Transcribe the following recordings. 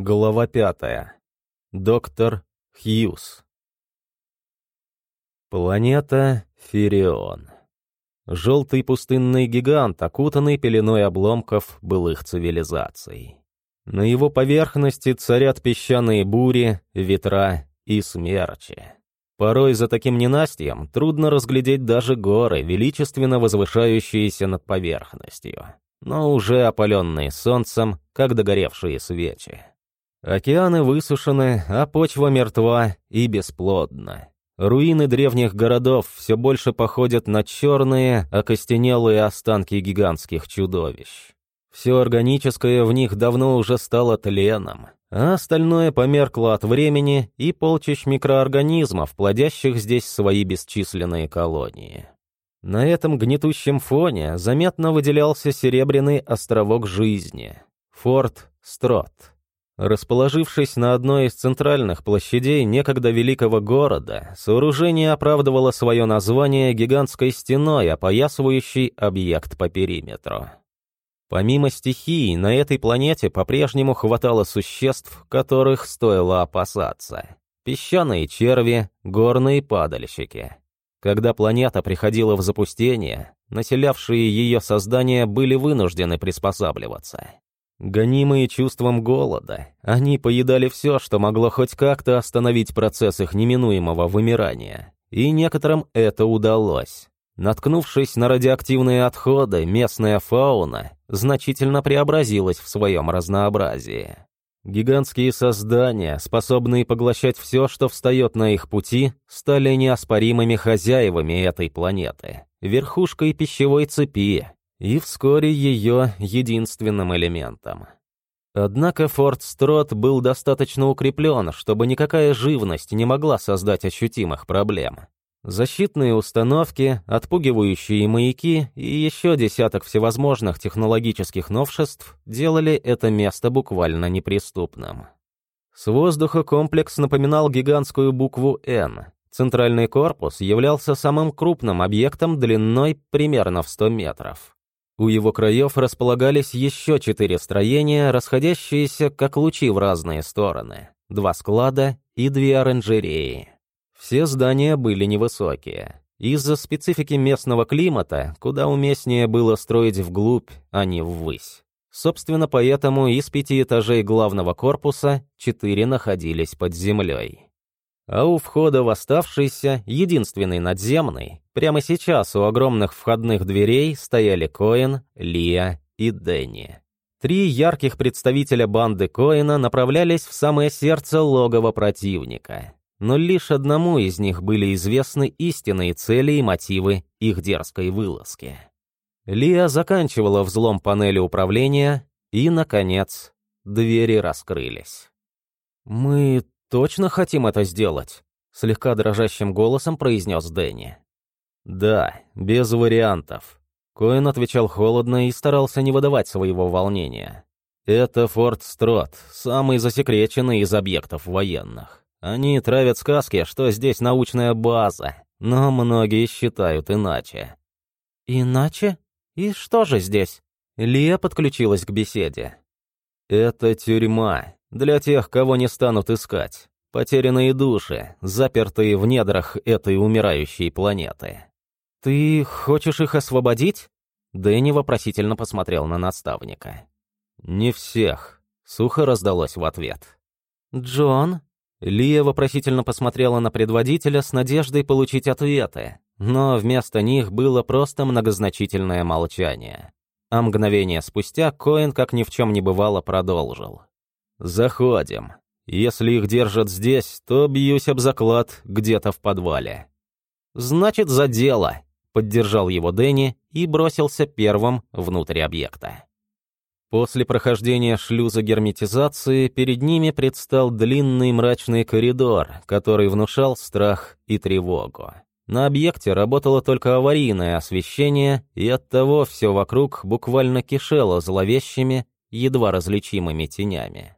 Глава пятая. Доктор Хьюз. Планета Ферион. Желтый пустынный гигант, окутанный пеленой обломков былых цивилизаций. На его поверхности царят песчаные бури, ветра и смерчи. Порой за таким ненастьем трудно разглядеть даже горы, величественно возвышающиеся над поверхностью, но уже опаленные солнцем, как догоревшие свечи. Океаны высушены, а почва мертва и бесплодна. Руины древних городов все больше походят на черные, окостенелые останки гигантских чудовищ. Все органическое в них давно уже стало тленом, а остальное померкло от времени и полчищ микроорганизмов, плодящих здесь свои бесчисленные колонии. На этом гнетущем фоне заметно выделялся серебряный островок жизни — Форт Строт. Расположившись на одной из центральных площадей некогда великого города, сооружение оправдывало свое название гигантской стеной, опоясывающей объект по периметру. Помимо стихий, на этой планете по-прежнему хватало существ, которых стоило опасаться. Песчаные черви, горные падальщики. Когда планета приходила в запустение, населявшие ее создания были вынуждены приспосабливаться. Гонимые чувством голода, они поедали все, что могло хоть как-то остановить процесс их неминуемого вымирания. И некоторым это удалось. Наткнувшись на радиоактивные отходы, местная фауна значительно преобразилась в своем разнообразии. Гигантские создания, способные поглощать все, что встает на их пути, стали неоспоримыми хозяевами этой планеты, верхушкой пищевой цепи, и вскоре ее единственным элементом. Однако Форт Строт был достаточно укреплен, чтобы никакая живность не могла создать ощутимых проблем. Защитные установки, отпугивающие маяки и еще десяток всевозможных технологических новшеств делали это место буквально неприступным. С воздуха комплекс напоминал гигантскую букву «Н». Центральный корпус являлся самым крупным объектом длиной примерно в 100 метров. У его краев располагались еще четыре строения, расходящиеся как лучи в разные стороны, два склада и две оранжереи. Все здания были невысокие. Из-за специфики местного климата, куда уместнее было строить вглубь, а не ввысь. Собственно, поэтому из пяти этажей главного корпуса четыре находились под землей. А у входа в оставшийся, единственный надземный, прямо сейчас у огромных входных дверей стояли Коэн, Лия и Дэнни. Три ярких представителя банды Коэна направлялись в самое сердце логова противника. Но лишь одному из них были известны истинные цели и мотивы их дерзкой вылазки. Лия заканчивала взлом панели управления, и, наконец, двери раскрылись. «Мы точно хотим это сделать?» — слегка дрожащим голосом произнес Дэнни. «Да, без вариантов». Коэн отвечал холодно и старался не выдавать своего волнения. «Это Форт Строт, самый засекреченный из объектов военных. Они травят сказки, что здесь научная база, но многие считают иначе». «Иначе? И что же здесь?» Лия подключилась к беседе. «Это тюрьма, для тех, кого не станут искать. Потерянные души, запертые в недрах этой умирающей планеты. «Ты хочешь их освободить?» Дэнни вопросительно посмотрел на наставника. «Не всех», — сухо раздалось в ответ. «Джон?» Лия вопросительно посмотрела на предводителя с надеждой получить ответы, но вместо них было просто многозначительное молчание. А мгновение спустя Коэн, как ни в чем не бывало, продолжил. «Заходим. Если их держат здесь, то бьюсь об заклад где-то в подвале». «Значит, за дело», — поддержал его Дэнни и бросился первым внутрь объекта. После прохождения шлюза герметизации перед ними предстал длинный мрачный коридор, который внушал страх и тревогу. На объекте работало только аварийное освещение, и оттого все вокруг буквально кишело зловещими, едва различимыми тенями.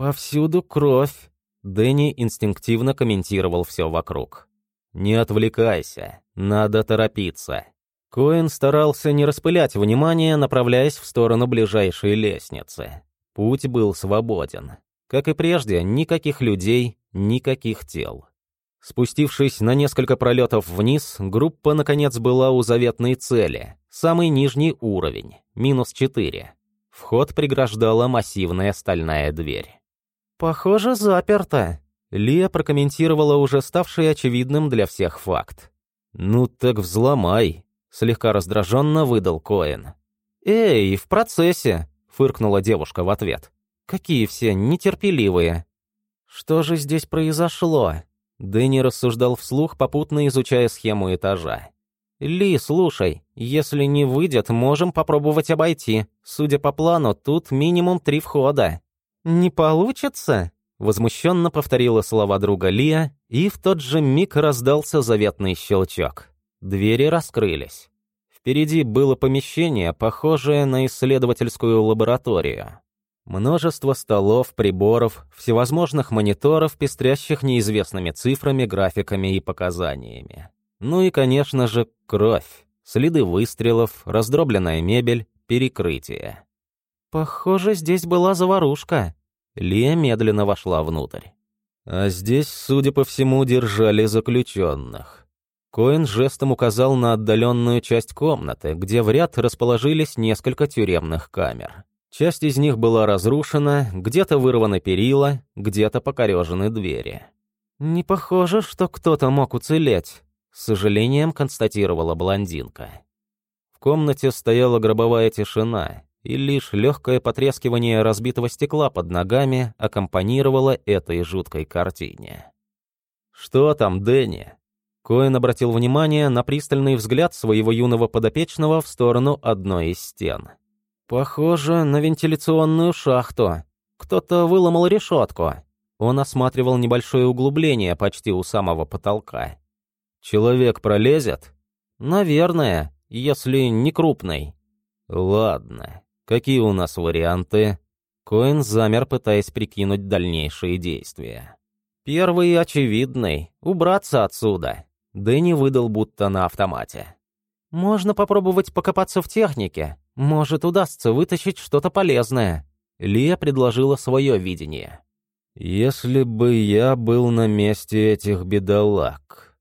«Повсюду кровь», — Дэнни инстинктивно комментировал все вокруг. «Не отвлекайся, надо торопиться». Коэн старался не распылять внимание, направляясь в сторону ближайшей лестницы. Путь был свободен. Как и прежде, никаких людей, никаких тел. Спустившись на несколько пролетов вниз, группа, наконец, была у заветной цели. Самый нижний уровень, минус 4. Вход преграждала массивная стальная дверь. «Похоже, заперто», — Лия прокомментировала уже ставший очевидным для всех факт. «Ну так взломай», — слегка раздраженно выдал Коэн. «Эй, в процессе», — фыркнула девушка в ответ. «Какие все нетерпеливые». «Что же здесь произошло?» Дэнни рассуждал вслух, попутно изучая схему этажа. «Ли, слушай, если не выйдет, можем попробовать обойти. Судя по плану, тут минимум три входа». «Не получится?» — возмущенно повторила слова друга Лия, и в тот же миг раздался заветный щелчок. Двери раскрылись. Впереди было помещение, похожее на исследовательскую лабораторию. Множество столов, приборов, всевозможных мониторов, пестрящих неизвестными цифрами, графиками и показаниями. Ну и, конечно же, кровь, следы выстрелов, раздробленная мебель, перекрытие. «Похоже, здесь была заварушка». Лия медленно вошла внутрь. А здесь, судя по всему, держали заключенных. Коэн жестом указал на отдаленную часть комнаты, где в ряд расположились несколько тюремных камер. Часть из них была разрушена, где-то вырваны перила, где-то покорежены двери. «Не похоже, что кто-то мог уцелеть», — с сожалением констатировала блондинка. В комнате стояла гробовая тишина, и лишь легкое потрескивание разбитого стекла под ногами аккомпанировало этой жуткой картине. «Что там, Дэнни?» Коэн обратил внимание на пристальный взгляд своего юного подопечного в сторону одной из стен. «Похоже на вентиляционную шахту. Кто-то выломал решетку». Он осматривал небольшое углубление почти у самого потолка. «Человек пролезет?» «Наверное, если не крупный». «Ладно. Какие у нас варианты?» Коэн замер, пытаясь прикинуть дальнейшие действия. «Первый очевидный — убраться отсюда». Дэнни выдал будто на автомате. «Можно попробовать покопаться в технике. Может, удастся вытащить что-то полезное». Лия предложила свое видение. «Если бы я был на месте этих бедолаг...»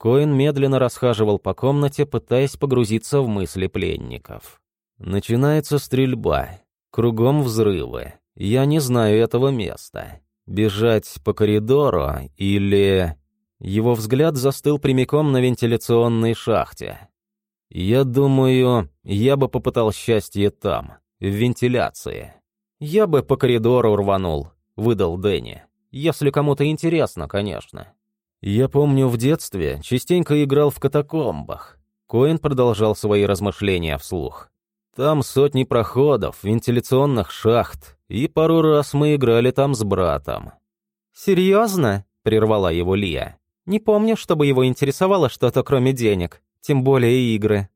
Коин медленно расхаживал по комнате, пытаясь погрузиться в мысли пленников. Начинается стрельба. Кругом взрывы. Я не знаю этого места. Бежать по коридору или... Его взгляд застыл прямиком на вентиляционной шахте. «Я думаю, я бы попытал счастье там, в вентиляции. Я бы по коридору рванул», — выдал Дэнни. «Если кому-то интересно, конечно». «Я помню, в детстве частенько играл в катакомбах». Коин продолжал свои размышления вслух. «Там сотни проходов, вентиляционных шахт, и пару раз мы играли там с братом». «Серьезно?» — прервала его Лия. «Не помню, чтобы его интересовало что-то кроме денег» тем более игры.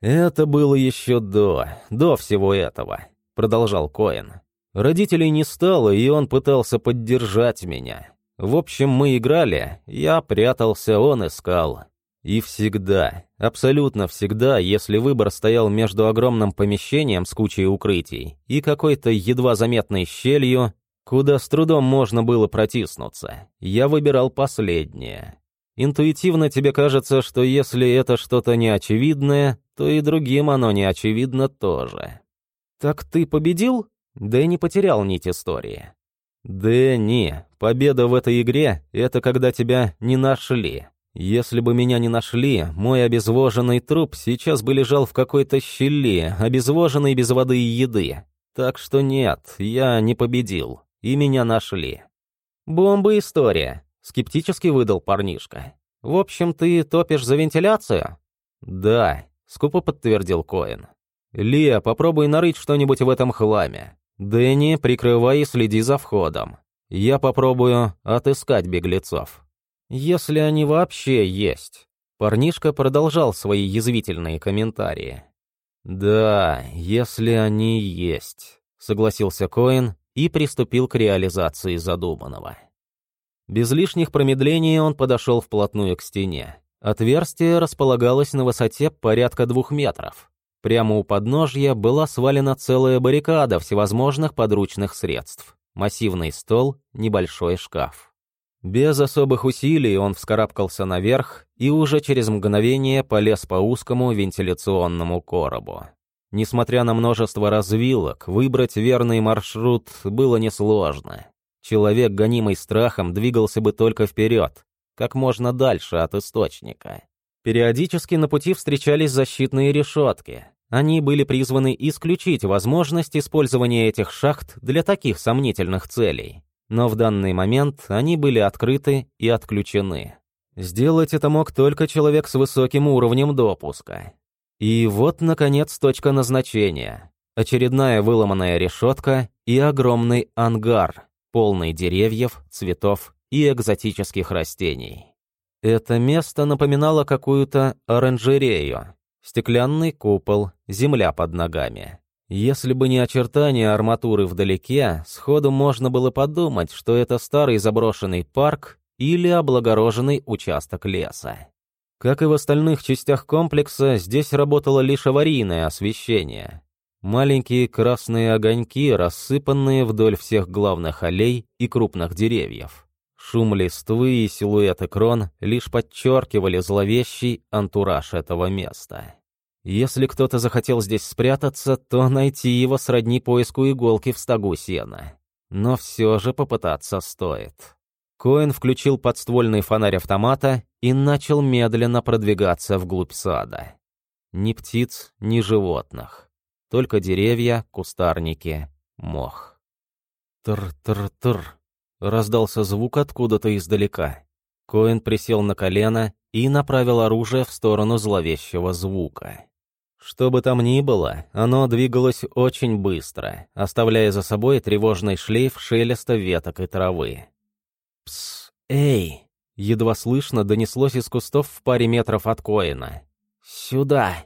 «Это было еще до, до всего этого», — продолжал Коэн. «Родителей не стало, и он пытался поддержать меня. В общем, мы играли, я прятался, он искал. И всегда, абсолютно всегда, если выбор стоял между огромным помещением с кучей укрытий и какой-то едва заметной щелью, куда с трудом можно было протиснуться, я выбирал последнее. Интуитивно тебе кажется, что если это что-то неочевидное, то и другим оно неочевидно тоже. Так ты победил? Дэнни потерял нить истории. Дэнни, победа в этой игре — это когда тебя не нашли. Если бы меня не нашли, мой обезвоженный труп сейчас бы лежал в какой-то щели, обезвоженный без воды и еды. Так что нет, я не победил, и меня нашли. Бомба история. Скептически выдал парнишка. «В общем, ты топишь за вентиляцию?» «Да», — скупо подтвердил Коэн. «Лия, попробуй нарыть что-нибудь в этом хламе. Дэнни, прикрывай и следи за входом. Я попробую отыскать беглецов. Если они вообще есть». Парнишка продолжал свои язвительные комментарии. «Да, если они есть», — согласился Коэн и приступил к реализации задуманного. Без лишних промедлений он подошел вплотную к стене. Отверстие располагалось на высоте порядка двух метров. Прямо у подножья была свалена целая баррикада всевозможных подручных средств. массивный стол, небольшой шкаф. Без особых усилий он вскарабкался наверх и уже через мгновение полез по узкому вентиляционному коробу. Несмотря на множество развилок, выбрать верный маршрут было несложно. Человек, гонимый страхом, двигался бы только вперед, как можно дальше от источника. Периодически на пути встречались защитные решетки. Они были призваны исключить возможность использования этих шахт для таких сомнительных целей но в данный момент они были открыты и отключены. Сделать это мог только человек с высоким уровнем допуска. И вот, наконец, точка назначения. Очередная выломанная решетка и огромный ангар, полный деревьев, цветов и экзотических растений. Это место напоминало какую-то оранжерею. Стеклянный купол, земля под ногами. Если бы не очертания арматуры вдалеке, сходу можно было подумать, что это старый заброшенный парк или облагороженный участок леса. Как и в остальных частях комплекса, здесь работало лишь аварийное освещение. Маленькие красные огоньки, рассыпанные вдоль всех главных аллей и крупных деревьев. Шум листвы и силуэты крон лишь подчеркивали зловещий антураж этого места. Если кто-то захотел здесь спрятаться, то найти его сродни поиску иголки в стогу сена. Но все же попытаться стоит. Коэн включил подствольный фонарь автомата и начал медленно продвигаться вглубь сада. Ни птиц, ни животных. Только деревья, кустарники, мох. «Тр-тр-тр», — раздался звук откуда-то издалека. Коэн присел на колено и направил оружие в сторону зловещего звука. Что бы там ни было, оно двигалось очень быстро, оставляя за собой тревожный шлейф шелеста веток и травы. «Пс, эй!» — едва слышно донеслось из кустов в паре метров от Коина. «Сюда!»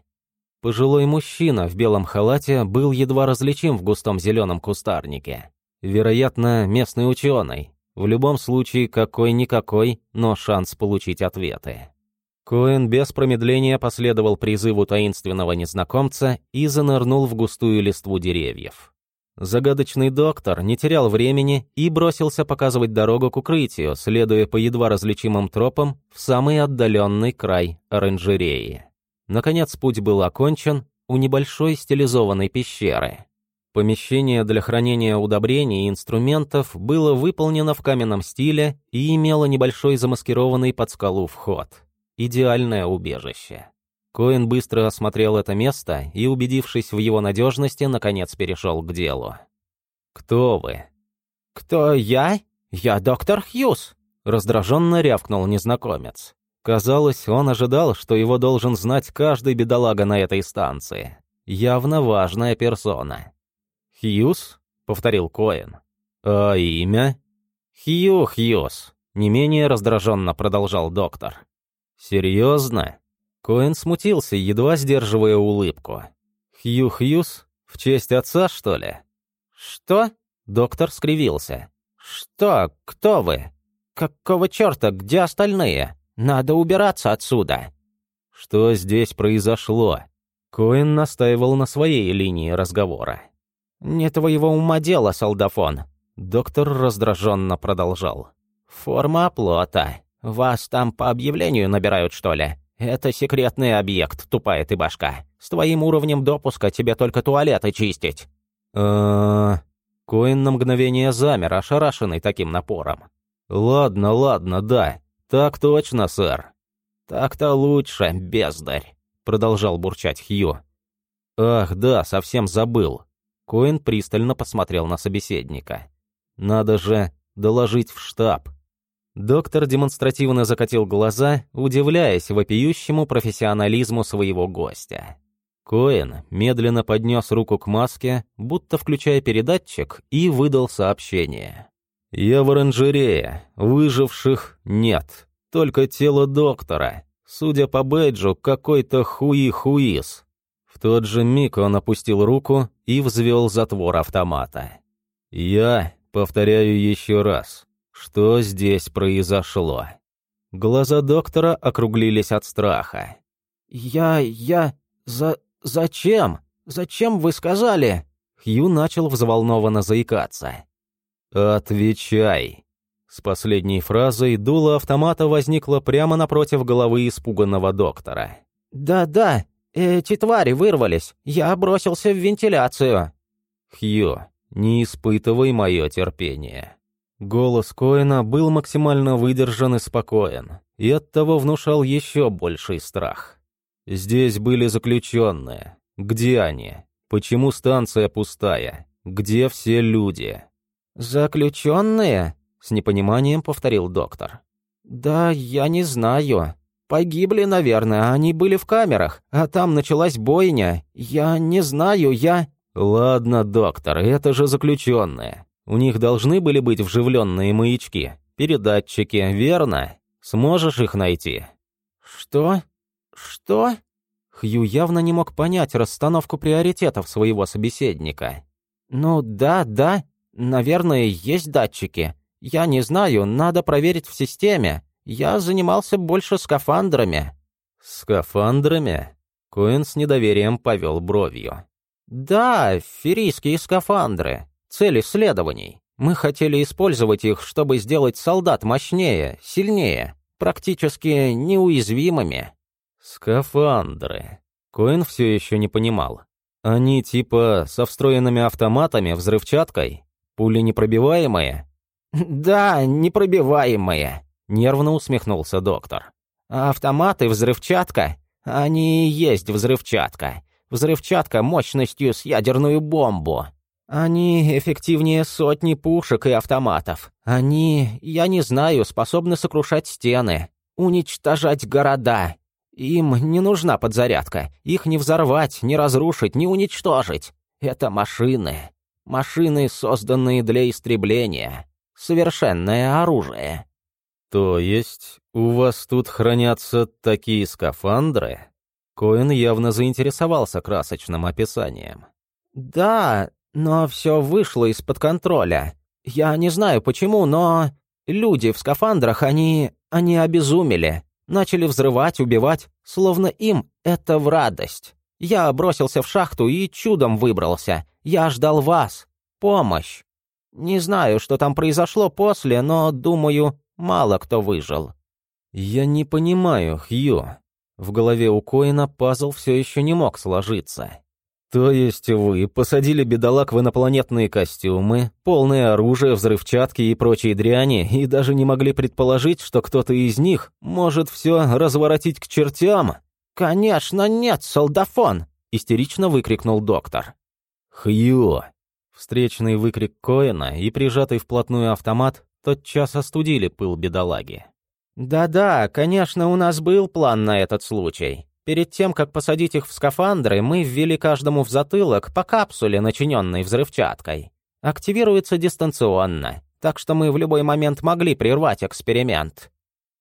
Пожилой мужчина в белом халате был едва различим в густом зеленом кустарнике. Вероятно, местный ученый. В любом случае, какой-никакой, но шанс получить ответы. Коэн без промедления последовал призыву таинственного незнакомца и занырнул в густую листву деревьев. Загадочный доктор не терял времени и бросился показывать дорогу к укрытию, следуя по едва различимым тропам в самый отдаленный край оранжереи. Наконец путь был окончен у небольшой стилизованной пещеры. Помещение для хранения удобрений и инструментов было выполнено в каменном стиле и имело небольшой замаскированный под скалу вход – идеальное убежище. Коэн быстро осмотрел это место и, убедившись в его надежности, наконец перешел к делу. «Кто вы?» «Кто я? Я доктор Хьюз», — раздраженно рявкнул незнакомец. Казалось, он ожидал, что его должен знать каждый бедолага на этой станции. Явно важная персона. «Хьюз?» — повторил Коэн. «А имя?» «Хью Хьюз», — не менее раздраженно продолжал доктор. «Серьезно?» Коэн смутился, едва сдерживая улыбку. «Хью Хьюз? В честь отца, что ли?» «Что?» Доктор скривился. «Что? Кто вы? Какого черта? Где остальные? Надо убираться отсюда!» «Что здесь произошло?» Коэн настаивал на своей линии разговора. «Не твоего ума дело, солдафон!» Доктор раздраженно продолжал. «Форма оплота. «Вас там по объявлению набирают, что ли? Это секретный объект, тупая ты башка. С твоим уровнем допуска тебе только туалеты чистить». «Э-э...» Коин на мгновение замер, ошарашенный таким напором. «Ладно, ладно, да. Так точно, сэр». «Так-то лучше, бездарь», — продолжал бурчать Хью. «Ах, да, совсем забыл». Коин пристально посмотрел на собеседника. «Надо же доложить в штаб. Доктор демонстративно закатил глаза, удивляясь вопиющему профессионализму своего гостя. Коэн медленно поднес руку к маске, будто включая передатчик, и выдал сообщение. «Я в оранжерее. Выживших нет. Только тело доктора. Судя по бэджу, какой-то хуи-хуис». В тот же миг он опустил руку и взвел затвор автомата. «Я повторяю еще раз. Что здесь произошло? Глаза доктора округлились от страха. «Я... я... за... зачем? Зачем вы сказали?» Хью начал взволнованно заикаться. «Отвечай!» С последней фразой дуло автомата возникло прямо напротив головы испуганного доктора. «Да-да, эти твари вырвались. Я бросился в вентиляцию». «Хью, не испытывай мое терпение». Голос Коэна был максимально выдержан и спокоен, и оттого внушал еще больший страх. Здесь были заключенные. Где они? Почему станция пустая? Где все люди? «Заключенные?» — с непониманием повторил доктор. «Да, я не знаю. Погибли, наверное, они были в камерах, а там началась бойня. Я не знаю, я...» «Ладно, доктор, это же заключенные. У них должны были быть вживленные маячки, передатчики, верно? Сможешь их найти?» «Что? Что?» Хью явно не мог понять расстановку приоритетов своего собеседника. «Ну да, да, Наверное, есть датчики. Я не знаю, надо проверить в системе. Я занимался больше скафандрами». «Скафандрами?» Коэн с недоверием повел бровью. «Да, ферийские скафандры. Цель исследований. Мы хотели использовать их, чтобы сделать солдат мощнее, сильнее, практически неуязвимыми». «Скафандры». Коэн все еще не понимал. Они типа со встроенными автоматами, взрывчаткой? Пули непробиваемые?» «Да, непробиваемые», — нервно усмехнулся доктор. «А автоматы, взрывчатка? Они и есть взрывчатка. Взрывчатка мощностью с ядерную бомбу. Они эффективнее сотни пушек и автоматов. Они, я не знаю, способны сокрушать стены, уничтожать города. Им не нужна подзарядка. Их не взорвать, не разрушить, не уничтожить. Это машины. Машины, созданные для истребления. Совершенное оружие. То есть у вас тут хранятся такие скафандры? Коэн явно заинтересовался красочным описанием. Да, но все вышло из-под контроля. Я не знаю почему, но люди в скафандрах, они... они обезумели. Начали взрывать, убивать, словно им это в радость. Я бросился в шахту и чудом выбрался. Я ждал вас. Помощь. Не знаю, что там произошло после, но, думаю, мало кто выжил». «Я не понимаю, Хью». В голове у Коина пазл все еще не мог сложиться. «То есть вы посадили бедолаг в инопланетные костюмы, полное оружие, взрывчатки и прочие дряни, и даже не могли предположить, что кто-то из них может все разворотить к чертям?» «Конечно нет, солдафон!» — истерично выкрикнул доктор. «Хью!» Встречный выкрик Коэна и прижатый вплотную автомат тотчас остудили пыл бедолаги. «Да-да, конечно, у нас был план на этот случай. Перед тем, как посадить их в скафандры, мы ввели каждому в затылок по капсуле, начиненной взрывчаткой. Активируется дистанционно, так что мы в любой момент могли прервать эксперимент».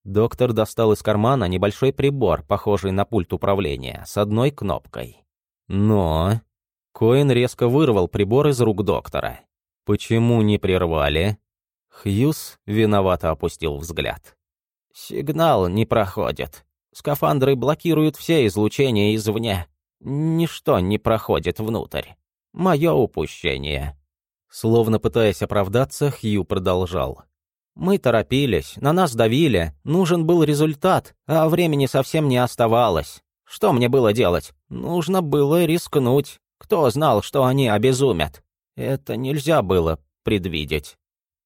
Доктор достал из кармана небольшой прибор, похожий на пульт управления, с одной кнопкой. Но... Коэн резко вырвал прибор из рук доктора. «Почему не прервали?» Хьюз виновато опустил взгляд. «Сигнал не проходит. Скафандры блокируют все излучения извне. Ничто не проходит внутрь. Мое упущение». Словно пытаясь оправдаться, Хью продолжал. Мы торопились, на нас давили, нужен был результат, а времени совсем не оставалось. Что мне было делать? Нужно было рискнуть. Кто знал, что они обезумят? Это нельзя было предвидеть.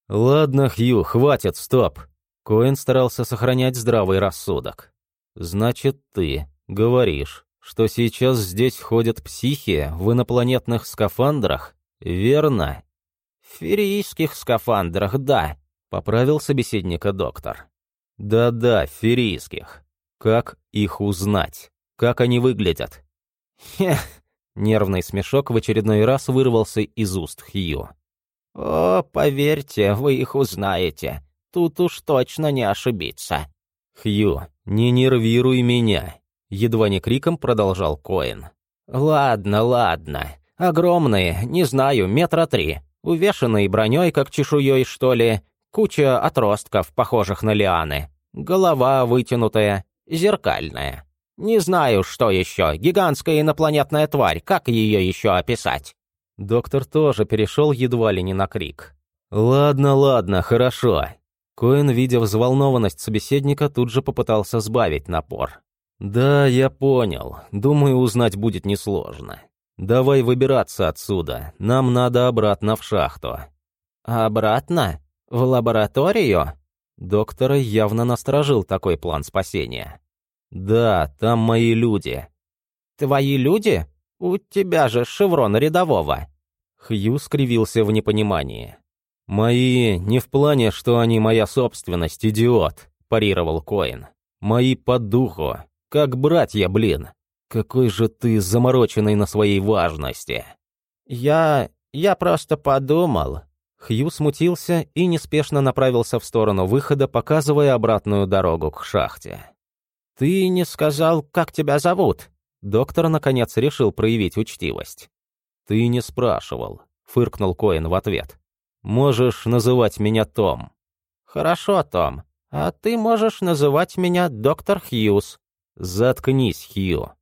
«Ладно, Хью, хватит, стоп!» Коэн старался сохранять здравый рассудок. «Значит, ты говоришь, что сейчас здесь ходят психи в инопланетных скафандрах, верно?» «В ферийских скафандрах, да», Поправил собеседника доктор. Да-да, ферийских. Как их узнать? Как они выглядят? Хех. Нервный смешок в очередной раз вырвался из уст Хью. «О, поверьте, вы их узнаете. Тут уж точно не ошибиться». «Хью, не нервируй меня», — едва не криком продолжал Коэн. «Ладно, ладно. Огромные, не знаю, метра три. Увешанные броней, как чешуей, что ли. Куча отростков, похожих на лианы. Голова вытянутая, зеркальная. Не знаю, что еще. Гигантская инопланетная тварь. Как ее еще описать? Доктор тоже перешел едва ли не на крик. «Ладно, ладно, хорошо». Коэн, видя взволнованность собеседника, тут же попытался сбавить напор. «Да, я понял. Думаю, узнать будет несложно. Давай выбираться отсюда. Нам надо обратно в шахту». «Обратно? В лабораторию?» Доктора явно насторожил такой план спасения. «Да, там мои люди». «Твои люди? У тебя же шеврон рядового». Хью скривился в непонимании. «Мои не в плане, что они моя собственность, идиот», – парировал Коин. «Мои по духу. Как братья, блин. Какой же ты замороченный на своей важности». «Я... я просто подумал». Хью смутился и неспешно направился в сторону выхода, показывая обратную дорогу к шахте. «Ты не сказал, как тебя зовут?» Доктор, наконец, решил проявить учтивость. «Ты не спрашивал», — фыркнул Коэн в ответ. «Можешь называть меня Том». «Хорошо, Том. А ты можешь называть меня доктор Хьюз». «Заткнись, Хью».